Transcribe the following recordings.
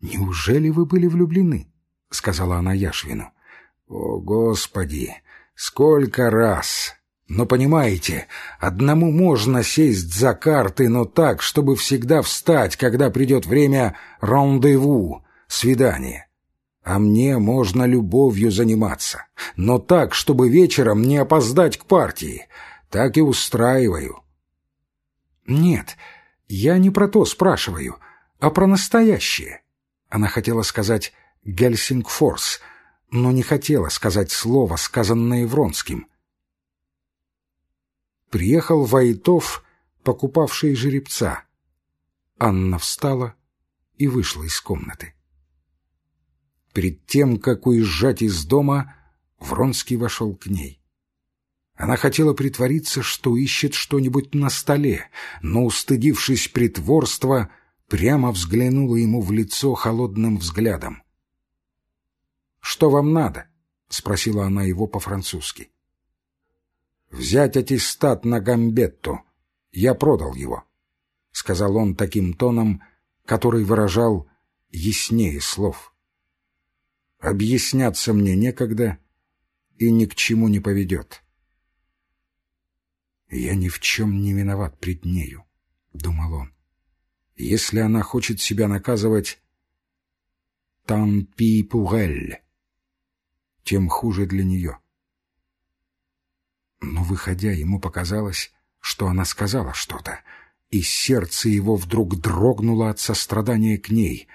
«Неужели вы были влюблены?» — сказала она Яшвину. «О, Господи! Сколько раз! Но понимаете, одному можно сесть за карты, но так, чтобы всегда встать, когда придет время рандеву, свидания. А мне можно любовью заниматься, но так, чтобы вечером не опоздать к партии. Так и устраиваю». «Нет, я не про то спрашиваю, а про настоящее». Она хотела сказать «Гельсингфорс», но не хотела сказать слово, сказанное Вронским. Приехал Войтов, покупавший жеребца. Анна встала и вышла из комнаты. Перед тем, как уезжать из дома, Вронский вошел к ней. Она хотела притвориться, что ищет что-нибудь на столе, но, устыдившись притворства, прямо взглянула ему в лицо холодным взглядом. «Что вам надо?» — спросила она его по-французски. «Взять аттестат на Гамбетту. Я продал его», — сказал он таким тоном, который выражал яснее слов. «Объясняться мне некогда и ни к чему не поведет». «Я ни в чем не виноват пред нею». Если она хочет себя наказывать «tant pis pour elle», тем хуже для нее. Но, выходя, ему показалось, что она сказала что-то, и сердце его вдруг дрогнуло от сострадания к ней.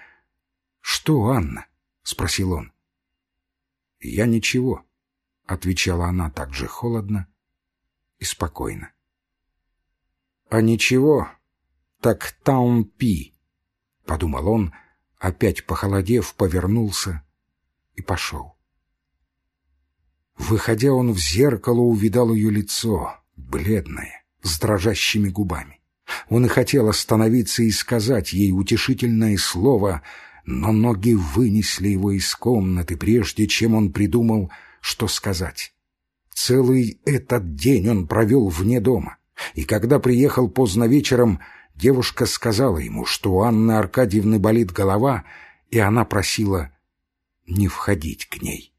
«Что, Анна?» — спросил он. «Я ничего», — отвечала она так же холодно и спокойно. «А ничего, так таумпи, — подумал он, опять похолодев, повернулся и пошел. Выходя, он в зеркало увидал ее лицо, бледное, с дрожащими губами. Он и хотел остановиться и сказать ей утешительное слово, но ноги вынесли его из комнаты, прежде чем он придумал, что сказать. Целый этот день он провел вне дома, и когда приехал поздно вечером, Девушка сказала ему, что у Анны Аркадьевны болит голова, и она просила не входить к ней.